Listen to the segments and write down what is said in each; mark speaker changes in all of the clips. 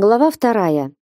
Speaker 1: Глава вторая.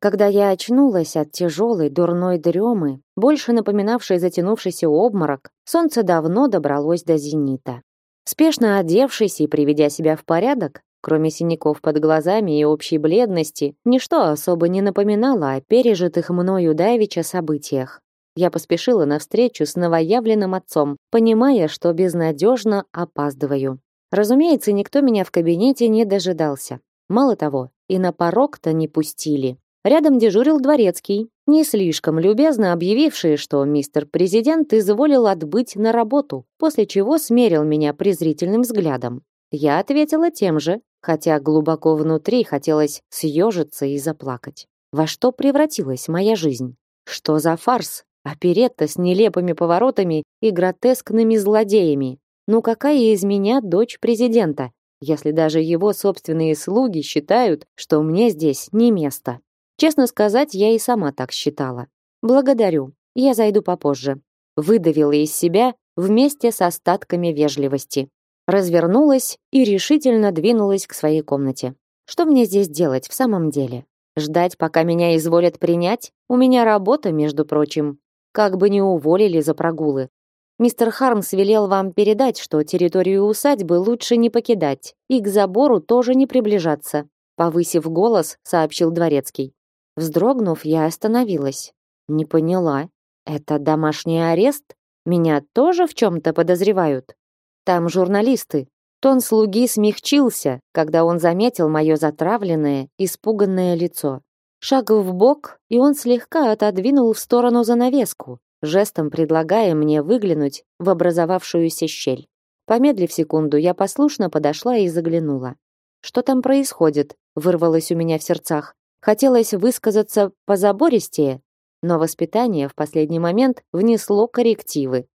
Speaker 1: Когда я очнулась от тяжелой дурной дремы, больше напоминавшей затянувшийся обморок, солнце давно добралось до зенита. Спешно одевшись и приведя себя в порядок, кроме синяков под глазами и общей бледности, ничто особо не напоминало о пережитых мною давеча событиях. Я поспешила навстречу с новоявленным отцом, понимая, что безнадежно опаздываю. Разумеется, никто меня в кабинете не дожидался. Мало того, и на порог-то не пустили. Рядом дежурил дворецкий, не слишком любезно объявивший, что мистер президент изволил отбыть на работу, после чего смерил меня презрительным взглядом. Я ответила тем же, хотя глубоко внутри хотелось съежиться и заплакать. Во что превратилась моя жизнь? Что за фарс? Оперетта с нелепыми поворотами и гротескными злодеями. Ну какая из меня дочь президента? Если даже его собственные слуги считают, что мне здесь не место. Честно сказать, я и сама так считала. Благодарю. Я зайду попозже. Выдавила из себя вместе с остатками вежливости. Развернулась и решительно двинулась к своей комнате. Что мне здесь делать в самом деле? Ждать, пока меня изволят принять? У меня работа, между прочим. Как бы не уволили за прогулы. Мистер Хармс велел вам передать, что территорию усадьбы лучше не покидать и к забору тоже не приближаться, повысив голос, сообщил дворецкий. Вздрогнув, я остановилась. Не поняла. Это домашний арест? Меня тоже в чем то подозревают? Там журналисты. Тон слуги смягчился, когда он заметил мое затравленное, испуганное лицо. Шаг в бок, и он слегка отодвинул в сторону занавеску, жестом предлагая мне выглянуть в образовавшуюся щель. Помедлив секунду, я послушно подошла и заглянула. Что там происходит? вырвалось у меня в сердцах. Хотелось высказаться позабористее, но воспитание в последний момент внесло коррективы.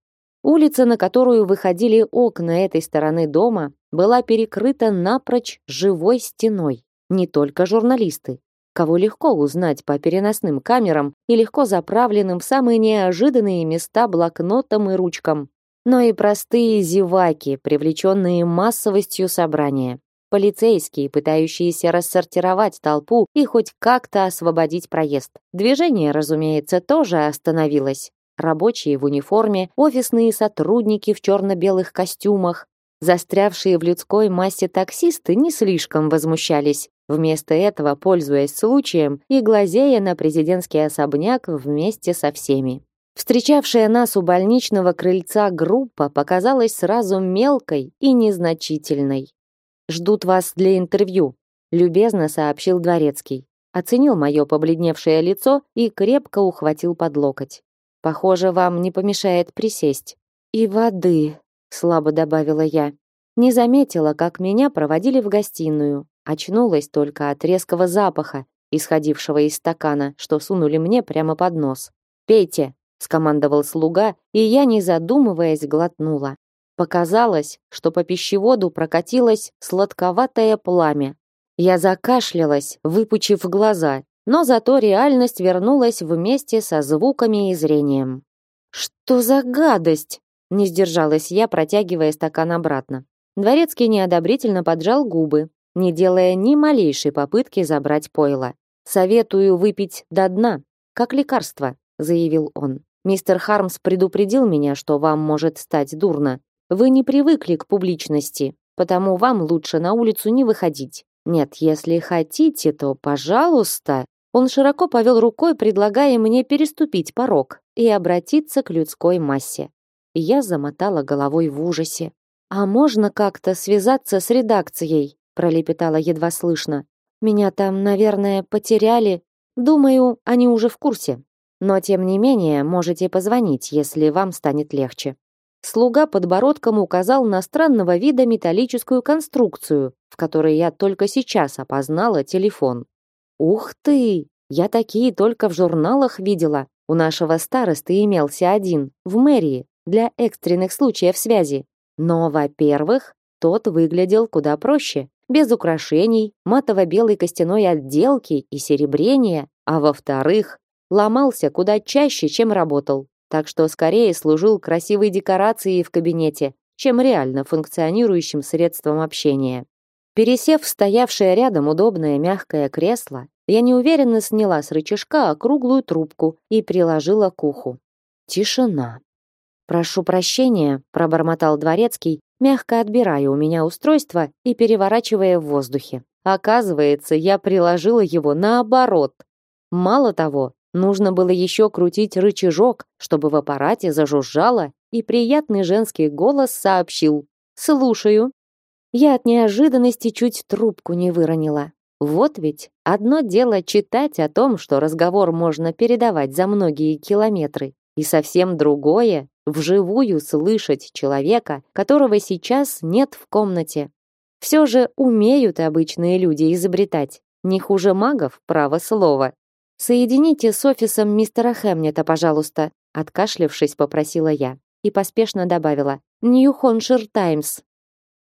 Speaker 1: Улица, на которую выходили окна этой стороны дома, была перекрыта напрочь живой стеной. Не только журналисты, кого легко узнать по переносным камерам и легко заправленным в самые неожиданные места блокнотам и ручкам, но и простые зеваки, привлеченные массовостью собрания. Полицейские, пытающиеся рассортировать толпу и хоть как-то освободить проезд. Движение, разумеется, тоже остановилось. Рабочие в униформе, офисные сотрудники в черно-белых костюмах, застрявшие в людской массе таксисты не слишком возмущались. Вместо этого, пользуясь случаем и глазея на президентский особняк вместе со всеми. Встречавшая нас у больничного крыльца группа показалась сразу мелкой и незначительной. «Ждут вас для интервью», — любезно сообщил Дворецкий. Оценил мое побледневшее лицо и крепко ухватил под локоть. «Похоже, вам не помешает присесть». «И воды», — слабо добавила я. Не заметила, как меня проводили в гостиную, Очнулась только от резкого запаха, исходившего из стакана, что сунули мне прямо под нос. «Пейте!» — скомандовал слуга, и я, не задумываясь, глотнула. Показалось, что по пищеводу прокатилось сладковатое пламя. Я закашлялась, выпучив глаза, но зато реальность вернулась вместе со звуками и зрением. «Что за гадость?» — не сдержалась я, протягивая стакан обратно. Дворецкий неодобрительно поджал губы, не делая ни малейшей попытки забрать пойло. «Советую выпить до дна, как лекарство», — заявил он. «Мистер Хармс предупредил меня, что вам может стать дурно. Вы не привыкли к публичности, потому вам лучше на улицу не выходить. Нет, если хотите, то, пожалуйста». Он широко повел рукой, предлагая мне переступить порог и обратиться к людской массе. Я замотала головой в ужасе. «А можно как-то связаться с редакцией?» пролепетала едва слышно. Меня там, наверное, потеряли. Думаю, они уже в курсе. Но тем не менее, можете позвонить, если вам станет легче. Слуга подбородком указал на странного вида металлическую конструкцию, в которой я только сейчас опознала телефон. Ух ты, я такие только в журналах видела. У нашего старосты имелся один в мэрии для экстренных случаев связи. Но, во-первых, тот выглядел куда проще без украшений, матово-белой костяной отделки и серебрения, а во-вторых, ломался куда чаще, чем работал, так что скорее служил красивой декорацией в кабинете, чем реально функционирующим средством общения. Пересев в стоявшее рядом удобное мягкое кресло, я неуверенно сняла с рычажка округлую трубку и приложила к уху. Тишина. «Прошу прощения», — пробормотал дворецкий, мягко отбирая у меня устройство и переворачивая в воздухе. Оказывается, я приложила его наоборот. Мало того, нужно было еще крутить рычажок, чтобы в аппарате зажужжало, и приятный женский голос сообщил «Слушаю». Я от неожиданности чуть трубку не выронила. Вот ведь одно дело читать о том, что разговор можно передавать за многие километры, и совсем другое вживую слышать человека, которого сейчас нет в комнате. Все же умеют обычные люди изобретать, не хуже магов, право слово. Соедините с офисом мистера Хемнета, пожалуйста, откашлявшись, попросила я и поспешно добавила: Нью Хоншир Таймс.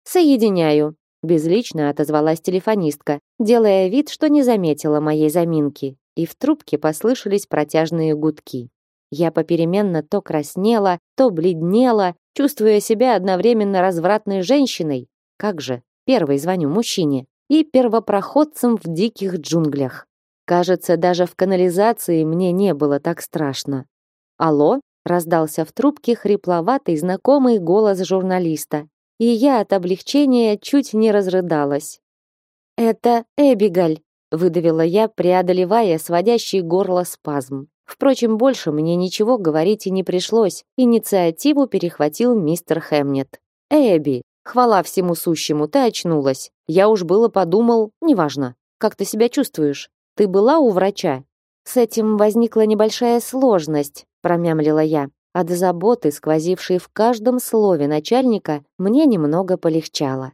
Speaker 1: Соединяю, безлично отозвалась телефонистка, делая вид, что не заметила моей заминки, и в трубке послышались протяжные гудки. Я попеременно то краснела, то бледнела, чувствуя себя одновременно развратной женщиной, как же, первой звоню мужчине, и первопроходцем в диких джунглях. Кажется, даже в канализации мне не было так страшно. Алло, раздался в трубке хрипловатый знакомый голос журналиста, и я от облегчения чуть не разрыдалась. Это Эбигаль, выдавила я, преодолевая сводящий горло спазм. Впрочем, больше мне ничего говорить и не пришлось. Инициативу перехватил мистер Хемнет. Эбби, хвала всему сущему, ты очнулась. Я уж было подумал, неважно. Как ты себя чувствуешь? Ты была у врача? С этим возникла небольшая сложность, промямлила я. От заботы, сквозившей в каждом слове начальника, мне немного полегчало.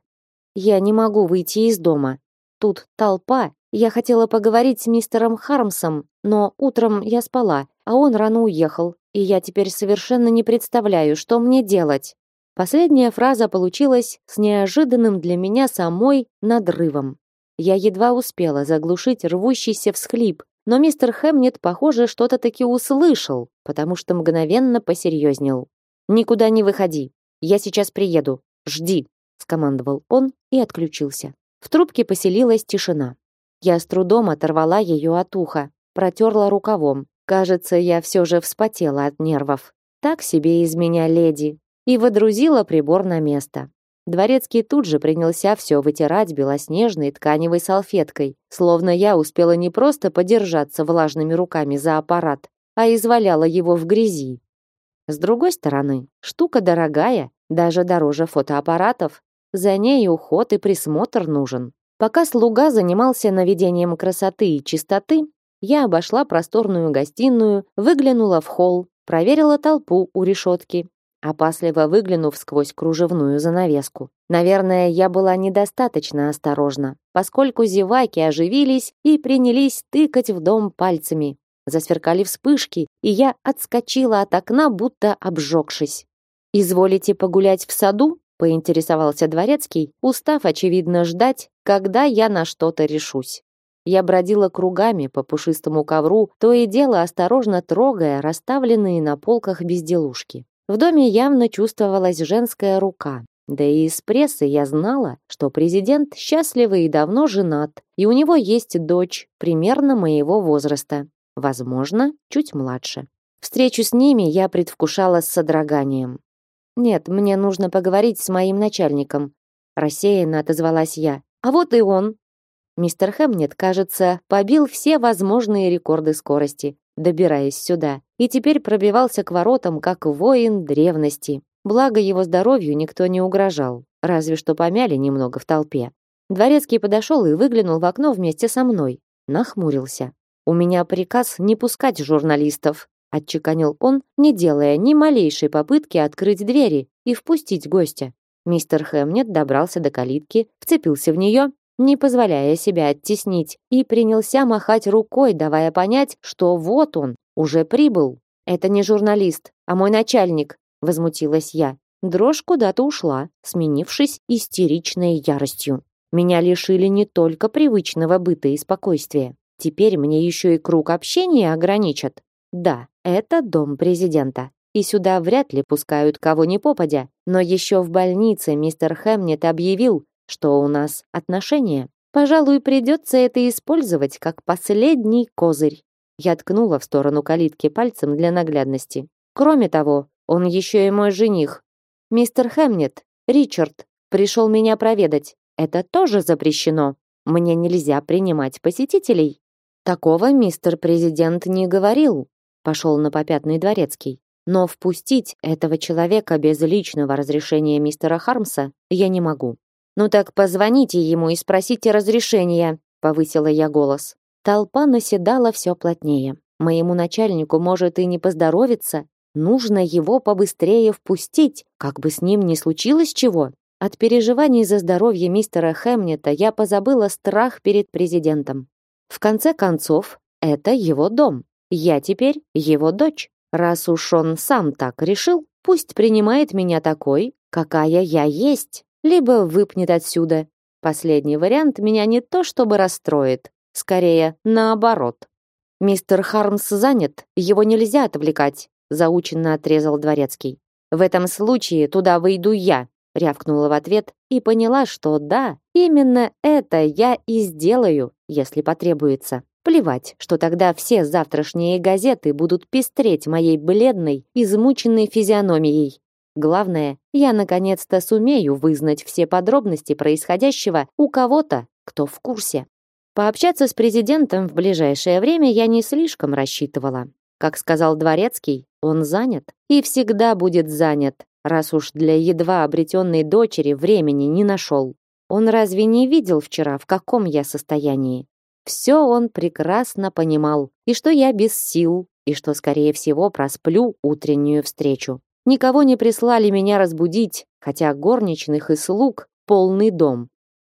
Speaker 1: Я не могу выйти из дома. Тут толпа, я хотела поговорить с мистером Хармсом, но утром я спала, а он рано уехал, и я теперь совершенно не представляю, что мне делать. Последняя фраза получилась с неожиданным для меня самой надрывом. Я едва успела заглушить рвущийся всхлип, но мистер Хэмнет, похоже, что-то таки услышал, потому что мгновенно посерьезнел. «Никуда не выходи. Я сейчас приеду. Жди», — скомандовал он и отключился. В трубке поселилась тишина. Я с трудом оторвала ее от уха, протерла рукавом. Кажется, я все же вспотела от нервов. Так себе из меня леди. И водрузила прибор на место. Дворецкий тут же принялся все вытирать белоснежной тканевой салфеткой, словно я успела не просто подержаться влажными руками за аппарат, а изваляла его в грязи. С другой стороны, штука дорогая, даже дороже фотоаппаратов. За ней уход и присмотр нужен. Пока слуга занимался наведением красоты и чистоты, я обошла просторную гостиную, выглянула в холл, проверила толпу у решетки, опасливо выглянув сквозь кружевную занавеску. Наверное, я была недостаточно осторожна, поскольку зеваки оживились и принялись тыкать в дом пальцами. Засверкали вспышки, и я отскочила от окна, будто обжегшись. «Изволите погулять в саду?» Поинтересовался дворецкий, устав очевидно ждать, когда я на что-то решусь. Я бродила кругами по пушистому ковру, то и дело осторожно трогая расставленные на полках безделушки. В доме явно чувствовалась женская рука. Да и из прессы я знала, что президент счастливый и давно женат, и у него есть дочь примерно моего возраста, возможно, чуть младше. Встречу с ними я предвкушала с содроганием. Нет, мне нужно поговорить с моим начальником, рассеянно отозвалась я. А вот и он. Мистер Хэмнет, кажется, побил все возможные рекорды скорости, добираясь сюда, и теперь пробивался к воротам как воин древности. Благо его здоровью никто не угрожал, разве что помяли немного в толпе. Дворецкий подошел и выглянул в окно вместе со мной. Нахмурился. «У меня приказ не пускать журналистов», отчеканил он, не делая ни малейшей попытки открыть двери и впустить гостя. Мистер Хэмнет добрался до калитки, вцепился в нее, не позволяя себя оттеснить, и принялся махать рукой, давая понять, что вот он, уже прибыл. «Это не журналист, а мой начальник», — возмутилась я. Дрожь куда-то ушла, сменившись истеричной яростью. Меня лишили не только привычного быта и спокойствия. Теперь мне еще и круг общения ограничат. Да, это дом президента. И сюда вряд ли пускают кого ни попадя. Но еще в больнице мистер Хэмнет объявил, что у нас отношения. Пожалуй, придется это использовать как последний козырь. Я ткнула в сторону калитки пальцем для наглядности. Кроме того, он еще и мой жених. Мистер Хэмнет, Ричард, пришел меня проведать. Это тоже запрещено. Мне нельзя принимать посетителей. Такого мистер президент не говорил, пошел на попятный дворецкий. Но впустить этого человека без личного разрешения мистера Хармса я не могу. Ну так позвоните ему и спросите разрешения, повысила я голос. Толпа наседала все плотнее. Моему начальнику может и не поздоровиться, нужно его побыстрее впустить, как бы с ним ни случилось чего. От переживаний за здоровье мистера Хэмнета я позабыла страх перед президентом. В конце концов, это его дом. Я теперь его дочь. Раз уж он сам так решил, пусть принимает меня такой, какая я есть, либо выпнет отсюда. Последний вариант меня не то чтобы расстроит, Скорее, наоборот. Мистер Хармс занят, его нельзя отвлекать, заученно отрезал дворецкий. В этом случае туда выйду я, рявкнула в ответ и поняла, что да, именно это я и сделаю, если потребуется. Плевать, что тогда все завтрашние газеты будут пестреть моей бледной, измученной физиономией. Главное, я наконец-то сумею вызнать все подробности происходящего у кого-то, кто в курсе. Пообщаться с президентом в ближайшее время я не слишком рассчитывала. Как сказал Дворецкий, он занят и всегда будет занят, раз уж для едва обретенной дочери времени не нашел. Он разве не видел вчера, в каком я состоянии? Все он прекрасно понимал, и что я без сил, и что, скорее всего, просплю утреннюю встречу. Никого не прислали меня разбудить, хотя горничных и слуг полный дом.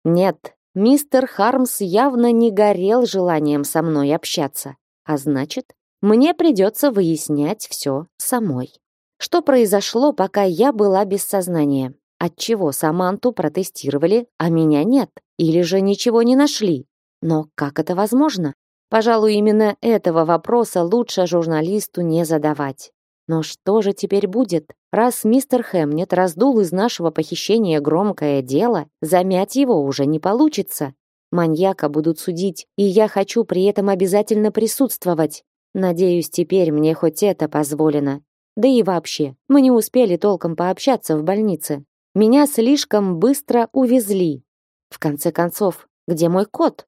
Speaker 1: Нет, Мистер Хармс явно не горел желанием со мной общаться, а значит, мне придется выяснять все самой. Что произошло, пока я была без сознания? Отчего Саманту протестировали, а меня нет? Или же ничего не нашли? Но как это возможно? Пожалуй, именно этого вопроса лучше журналисту не задавать. Но что же теперь будет? Раз мистер Хэмнет раздул из нашего похищения громкое дело, замять его уже не получится. Маньяка будут судить, и я хочу при этом обязательно присутствовать. Надеюсь, теперь мне хоть это позволено. Да и вообще, мы не успели толком пообщаться в больнице. Меня слишком быстро увезли. В конце концов, где мой кот?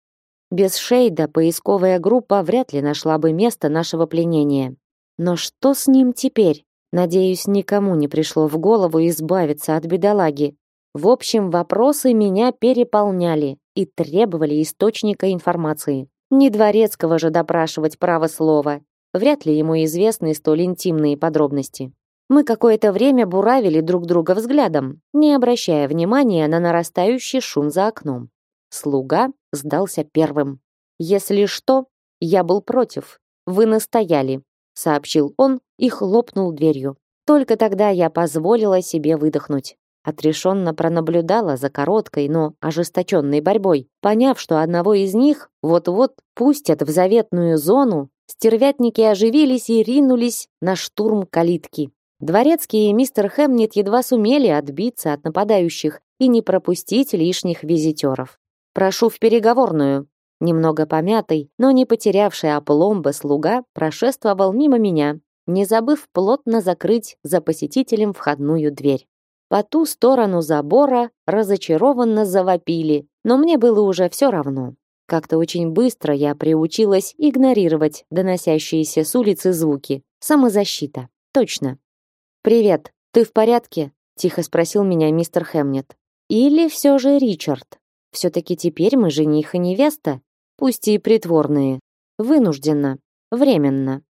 Speaker 1: Без Шейда поисковая группа вряд ли нашла бы место нашего пленения. Но что с ним теперь? Надеюсь, никому не пришло в голову избавиться от бедолаги. В общем, вопросы меня переполняли и требовали источника информации. Не дворецкого же допрашивать право слова. Вряд ли ему известны столь интимные подробности. Мы какое-то время буравили друг друга взглядом, не обращая внимания на нарастающий шум за окном. Слуга сдался первым. Если что, я был против. Вы настояли сообщил он и хлопнул дверью. Только тогда я позволила себе выдохнуть. Отрешенно пронаблюдала за короткой, но ожесточенной борьбой, поняв, что одного из них вот-вот пустят в заветную зону, стервятники оживились и ринулись на штурм калитки. Дворецкий и мистер Хэмнет едва сумели отбиться от нападающих и не пропустить лишних визитеров. «Прошу в переговорную», Немного помятый, но не потерявший опломба слуга прошествовал мимо меня, не забыв плотно закрыть за посетителем входную дверь. По ту сторону забора разочарованно завопили, но мне было уже все равно. Как-то очень быстро я приучилась игнорировать доносящиеся с улицы звуки. Самозащита. Точно. «Привет, ты в порядке?» — тихо спросил меня мистер Хемнет. «Или все же Ричард? Все-таки теперь мы жених и невеста, пусть и притворные, вынужденно, временно.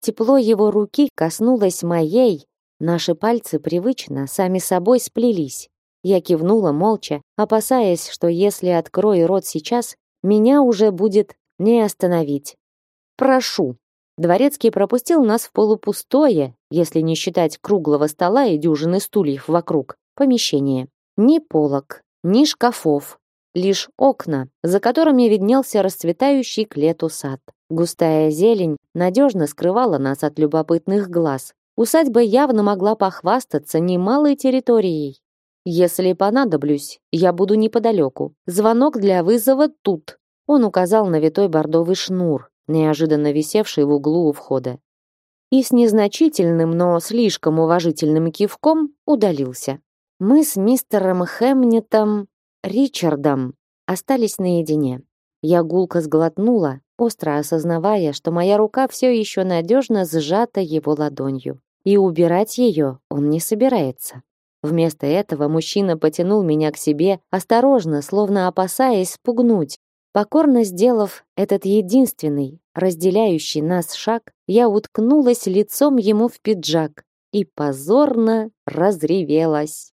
Speaker 1: Тепло его руки коснулось моей, наши пальцы привычно сами собой сплелись. Я кивнула молча, опасаясь, что если открою рот сейчас, меня уже будет не остановить. Прошу. Дворецкий пропустил нас в полупустое, если не считать круглого стола и дюжины стульев вокруг, помещение. Ни полок, ни шкафов, лишь окна, за которыми виднелся расцветающий к лету сад. Густая зелень надежно скрывала нас от любопытных глаз. Усадьба явно могла похвастаться немалой территорией. Если понадоблюсь, я буду неподалеку. Звонок для вызова тут. Он указал на витой бордовый шнур, неожиданно висевший в углу у входа. И с незначительным, но слишком уважительным кивком удалился. Мы с мистером Хемнетом Ричардом остались наедине. Я гулко сглотнула, остро осознавая, что моя рука все еще надежно сжата его ладонью. И убирать ее он не собирается. Вместо этого мужчина потянул меня к себе, осторожно, словно опасаясь спугнуть. Покорно сделав этот единственный, разделяющий нас шаг, я уткнулась лицом ему в пиджак и позорно разревелась.